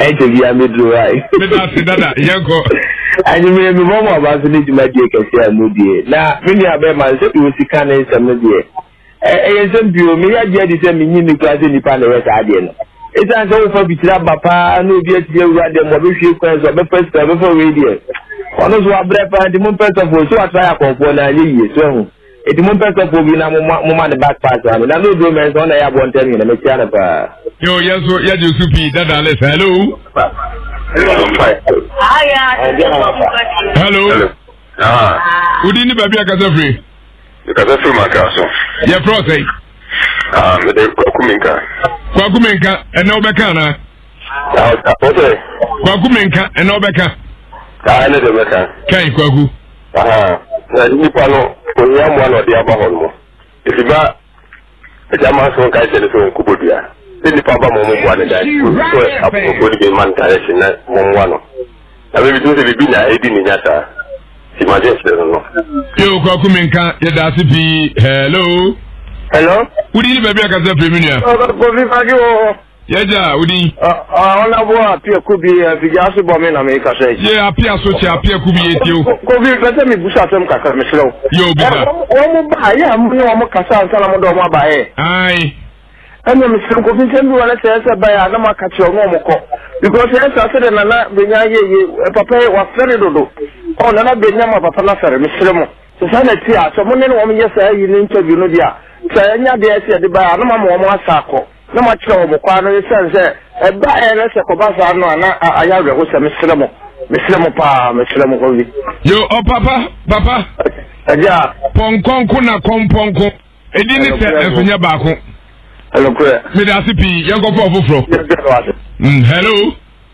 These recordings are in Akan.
ɛnkyɛ bi a meduru hɔ ae meda ase dada yɛnkɔ anwummere mebɔ mu aba so ne dwumadie kɛse a mu die na me nua bɛma nsɛ bi wɔ sika ne nsɛm no deɛ ɛyɛ nsɛm bio meyɛ agye adi sɛ menyi ne kura sɛ nnipa na ɛyɛ saa adeɛ no ɛsiane sɛ wofa bikyiri aba paa na obi atumi awura dɛm wɔbɛhwie kwan so ɔbɛfa sika ɔbɛfa wei deɛ ɔno so wabrɛ paa nti mompɛ sɔfoɔ so watra yɛ akɔmfoɔ no anyɛ yie so ahu Eti mo mpɛ sɔfoɔ bi na mo ma mo ma ne back pass ma me na me oduro mɛnsa ɔna yɛ aboɔ ntɛm nyina me tia no paa. Yo yɛn so yɛ gye so pii dada lɛ sɛ hello. Hello. Wodi ni baabi akasa firi. Kasa firi ma nka so. Yɛ fura ɔsɛ. Ah mi de kwaku mi nka. Kwaku mi nka ɛnna ɔbɛ kan na. Ɔsɛ. Kwaku mi nka ɛnna ɔbɛ kan. Aa ne de bɛ kan. Kan kwaku. Ahaa, na nnipa no, ɔhia mmoa na ɔde aba hɔ no mo. Ɛti ba agya ma nso nkae kyɛ no sɛ ɔnkɔbɔ dua. Sɛ nnipa ba mo mo mmoa no dan so sɛ aponofoɔ no bi ma no direction na mo mmoa no. Na me metum sɛ biribi na ɛdi ne nya saa. Ti ma dwen kyerɛ no no. Yo, kwaku me nka, yɛ daase pii. Hello. Hello. Wodi ni baabi akasa firi me nua. Ɔbɛbɔ fi fagi wɔ hɔ. Y'agya a, wo din? Honorable Apia Kubi, ɛfi Gyase bɔ me na me kasa yi. Yɛ Apia so kyɛ Apia Kubi yɛ tie o. Kubi, bɛ sɛ mi busa asɛm kakra, me serɛ wo. Yɛ o bisa. Wɔn mo ba, yɛ a mo ne wɔn mo kasa ansa na mo dɔn mo aba yɛ. Ayi. Ɛna me serɛ Kubi nsɛm bi wɔ ne sɛ ɛsɛ ba yɛ a na mo aka kyerɛ wɔn mo kɔ. Because ɛyɛ saa sɛdeɛ nana benya yɛ yɛ papa yɛ wafɛre dodo. Ɔ nana benya ma papa na fɛre, me serɛ mo. Sɛ saa na ti a, sɛ mo ne wɔn yɛ saa yi ne interview no deɛ a, sɛ ɛnya deɛ ɛsɛ yɛde ba yɛ a, na mo ama wɔn asa akɔ. Na moakyerɛ wɔn kwan no esiane sɛ ɛbaeɛ no sɛ kɔba saa no a na ayɛ awerɛhosɛm. Mesrɛ mo, mesrɛ mo paa, mesrɛ mo owi. Yo, ɔ papa, papa. Agya. Pɔnkɔ nko na kɔmpɔnkɔ. Edi ne sɛ ɛso nyɛ baako. Ɛnokorɛ. Meda ase pii, yɛnkɔfa ɔfoforɔ. Mm, hello.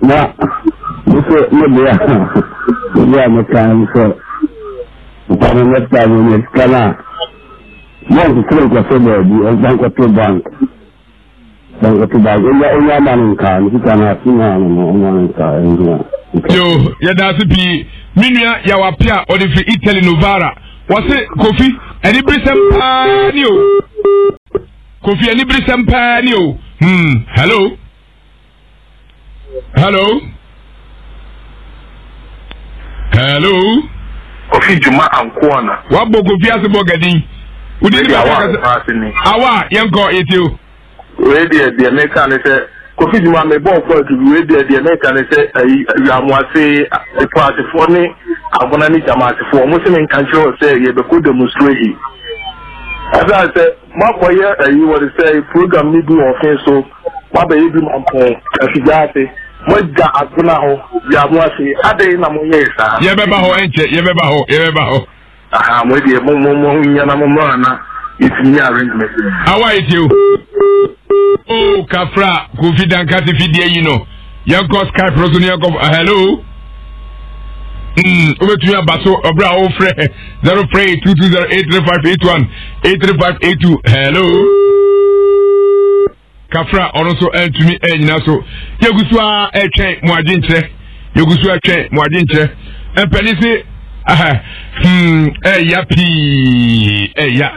na nso ne deɛ ebi a mekaa no sɛ nka no next time ɔnya sika no a mɔnkekere nkɔsɛ baabi ɔmfa nkɔto bank bankɔto bank ɔnya ɔnya ama no nkaa no sika no ase no ano no ɔnya no nkaa ɛno a yo yɛda ase pii me nua yawape a ɔde firi italy novara wɔse kofi aniberesɛm paa ni o kofi aniberesɛm paa ni o hmm hello hello hello. kofi juma ankoa na. wabɔ kofi ase bɔ gadin. wodi ni baabi akasa awa yɛn kɔ yɛti o. wei deɛ deɛ meka ne sɛ kofi juma mebɔ frank bi wei deɛ deɛ meka ne sɛ ayi awiamoase ɛpo asefoɔ ne agona ne gyama asefoɔ ɔmo se menka nkyerɛ wɔ sɛ yɛbɛkɔ demonstrate ɛsan sɛ moakɔyɛ ayi wɔde sɛ program ne bi wɔ ɔfe so Moabɛyɛ bi ma mo, afigya ase. Moagya agona hɔ, dua mo ase. Adɛn na moyɛɛ saa? Yɛbɛba hɔ, ɛnkyɛ, yɛbɛba hɔ, yɛbɛba hɔ. Aha, mo deɛ, mo, mo, mo ho nyɛ na mo mmra ha na yɛtumi nyɛ arrangement. Awa, yɛtie o. O, kafra, kofi dankase fidie yi no. yɛnkɔ skype no so ne yɛnkɔ ah, hello hmm, wobɛtumi aba so ɔberɛ a wofrɛ 0382208358 8352 hello kafra ɔno nso antumi anyina so yɛgu so a ɛtwɛn mo adwenkyerɛ yɛgu so atwɛn mo adwenkyerɛ mpani se hmm, ɛya pii ɛya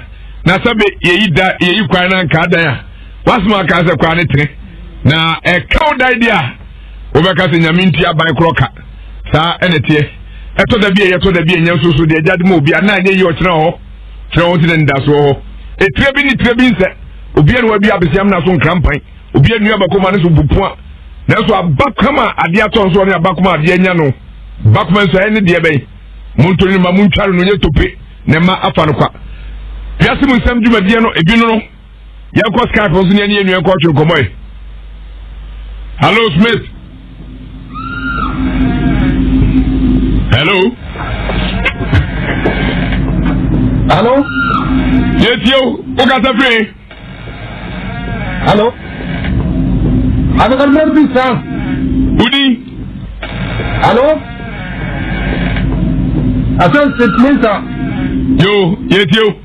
na sɛbe yɛyi da yɛyi kwan no anka adan a w'asɛm a ɔkaa sɛ koraa ne tene na ɛka wo dan deɛ a wobɛka sɛ nyame nti aban korɔ ka saa ɛne teɛ ɛtɔ da bi a yɛtɔ da bi a ɛnyɛ nso so deɛ agya de ma obi a na ɛnyɛ yie ɔkyerɛ hɔ kyerɛ ho nti na nidasoɔ hɔ etire bi ne tire bi nsɛ obi a na wabi abesiam na so nkrampan obi a nua bakoma ne so bupua nanso abakoma adeɛ atɔ nso ɔne abakoma adeɛ anya no bakoma nso ɛne deɛ bɛn montoni no ma montware no nyɛ tope ne ma afa no kwa wiase mu nsɛm dwumadie no ebi no no yɛnkɔ skype nso ne ɛne yɛn nua nkɔ atwe nkɔmɔ yi hello smith hello hello yɛtie o wokasa firi hello adekɔdemɛ bi sa wodi hello asɛm sɛ tumi sa yo yɛtie o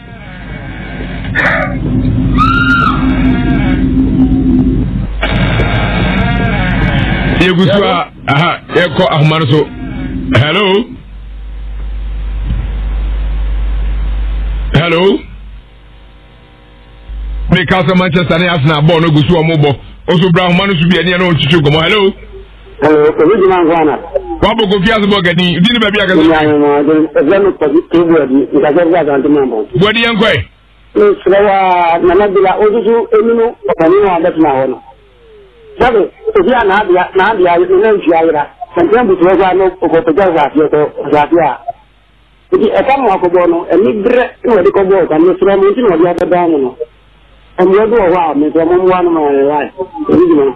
yɛgu so a aha yɛkɔ ahoma no so hello hello meka sɛ manchester ne asena bɔɔ no gu so ɔmobɔ ɔso bra ahoma no so bi ɛneɛ no ɔntwitwi nkɔmmɔ hello Hello, Kofi Juma Nkwana. Wa bɔ Kofi ase bɔ gani, di ni baabi akasa. Nya nya ma de ɛfɛ no Kofi to bɔ di, nka sɛ ɛfɛ asante mɔ bɔ. Bɔ di yɛn kɔɛ. Nsira wa nana bila o dusu emi no ɔkɔni wa bɛ tuma hɔ no. Sabu ebi a n'a bia n'a bia ne nfi ayira, sɛntɛn butu ɛfɛ ano ɔkɔ pɛtɛ ɔkɔ afi ɔkɔ ɔkɔ afi a. Ebi ɛka mu akɔ bɔ no, ɛni brɛ ɛna ɔde kɔ bɔ ɔkɔ ne sira mu nti na ɔde abɛ dan mu no. Ɛmu ɛbi wɔ hɔ a, mɛ sɛ ɔmo mu wa no ma ɛyɛ wa. Ebi gyina.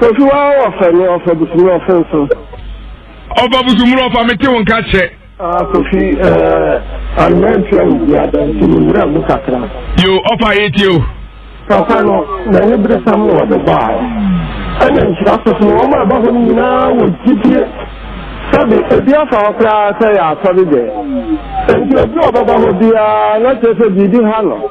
Kofi wa wɔ fɛ ni ɔfɛ busumi ɔfɛ nso. Ɔfɛ busumi ɔfɛ mi ti wo nka kyɛ. Ah Kofi ɛɛ anumɛ ntua wo bi ada nti mi mura mu kakra. Yo ɔfɛ ayé ti o. Papa no na ne bere sam na ɔde ba a. Ɛna nhyira soso na wɔn a ɛba hɔ no nyinaa wɔ gyidie. Sɛbi ebi afa hɔ koraa sɛ yɛ asɔre dɛ. Nti obi a ɔbɛba hɔ biara na kyerɛ sɛ biribi ha no.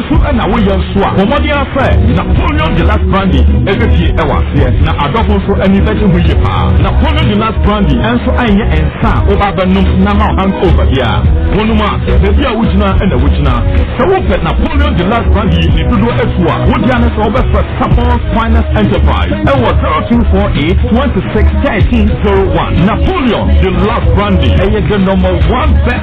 So ɛna woyɛ nso a? Bɔ mmɔden ara sɛ Napoleon Deluxe Brandy bepue wɔ aseɛ, na adɔfo nso ani bɛgye ho yie paa. Napoleon Deluxe Brandy nso nyɛ nsa a woba abɛnom na ama wo hangover biara. Wonom a, baabi a wogyina na wogyina. Sɛ wopɛ Napoleon Deluxe Brandy yi ne dodoɔ atuo a, wo dea ne sɛ wobɛfrɛ Samoa's Finest Enterprise wɔ 0248 26 13 01. Napoleon Deluxe Brandy, ɛyɛ the number one best.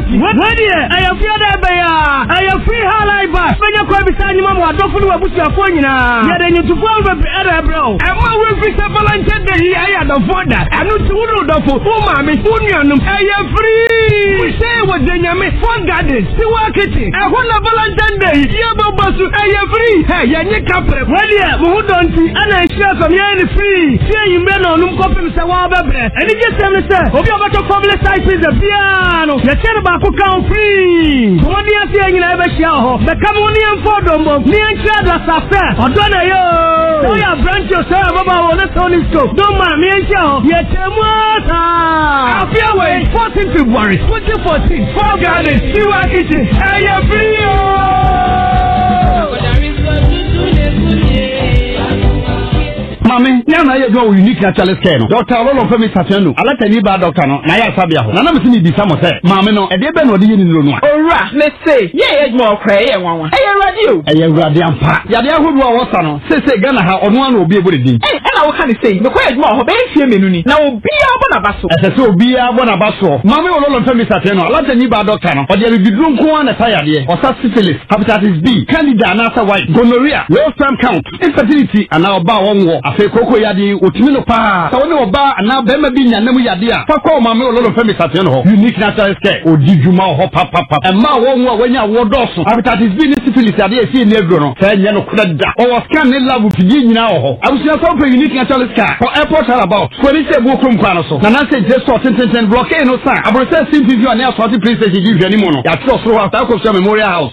Wei deɛ ɛyɛ fia dɛ bɛyɛ a ɛyɛ free high life bus bɛnya kɔ abisa anyima mu adɔfo ne w'abusuafoɔ nyinaa yɛde nyotofoɔ ho bebree ɛna ɛbrɛ o ɛma womfi sɛ valentine day yi ɛyɛ adɔfoɔ da ɛno nti wo ne wo dɔfo wo maame wo nuanom ɛyɛ free wohyɛ wɔ gye nyame fɔ garden si wɔ akete ɛhɔ na valentine day yi yɛbɛbɔ so ɛyɛ free ɛ yɛnye kaprɛ wei deɛ mo ho dɔ nti ɛna ɛhyira fam yɛyɛ ne free sie yi mmerɛ na ɔnom kɔpem sɛ wɔbɛbrɛ Anigyesɛm ne sɛ, obi a ɔbɛtɔ Family Size Pizza biara no, yɛkyɛ no baako ka ho free. Mmɔden ase yɛn nyinaa yɛbɛhyia wɔ hɔ. Bɛka mo ne yɛmfa ɔdɔ mmom, ne yɛnkyerɛ ado asa sɛ ɔdɔ na ɛyɛ o. Sɛ woyɛ aberante o, sɛ woyɛ ababaawa o, ne sɛ wo ne sika o, don't mind, me yɛnhyia hɔ. Yɛkyɛ mu asaa. Afeɛ wei, 14 February 2014, Four Gardens, Siwa Kitchen, ɛyɛ free o. Maame, me a na yɛ adwuma wɔ Unique Naturalist Care no, Dɔkta Ɔlɔlɔ mfa mi safea nu. Alata ni baa dɔkta no n'ayarsabeɛ hɔ, na na mese mebisa mo sɛ, Maame no, ɛdeɛ bɛn na ɔde yɛ ne nuro no a? Owura, mese, yɛɛ yɛ adwuma hɔ koraa, ɛyɛ nwanwa. Ɛyɛ Awurade o! Ɛyɛ Awurade ampa. Yadeɛ ahodoɔ a wɔsa no seesei Ghana ha, ɔno ara na obi rebɔ ne din. Ei, ɛna woka no sei? Mekɔɔ adwuma wɔ hɔ bɛyɛ mfeɛ mmienu ni, na obiara bɔ n'aba so. Ɛsɛ sɛ obiara bɔ n'aba soɔ. Maame Ɔlɔlɔ mfa mi safea nu, Alata ni baa dɔkta no, ɔde abibiduro nko ara na ɛsa yadeɛ, ɔsa syphilis, hepatitis B, candida anaasɛ wipe, gonorrhea, low sperm count, Infertility anaa ɔba a ɔnwɔ. Afei kooko yade yi otumi no paa. Sɛ wo ne ɔbaa anaa bɛɛma bi nya nna mu yade a, fa kɔ Ɔmaame Ololofɛ Mesateɛ no hɔ. Unique Naturalist Care ɔdi dwuma wɔ hɔ papapap. Mmaa a wɔnwo a wɔanya awoɔ dɔɔso. Hepatitis B ne Syphilis yade a ɛsie nni aduro no, saa nyɛ nokorɛ da. Wɔwɔ scan ne lab mfidie nyinaa wɔ hɔ. Abusua sɛ wopɛ Unique Naturalist Care, kɔ Airport Roundabout, Suani sɛ abuo kurom kwan no so. Nananse Nkyire store tententen, Block A no sa, Abrosɛ Sim Mfimfini ɔne Asɔɔte Play Station di nhwɛanimu no. Yɛatwerɛ ɔsoro hɔ a, saa kɔsua Memorial House.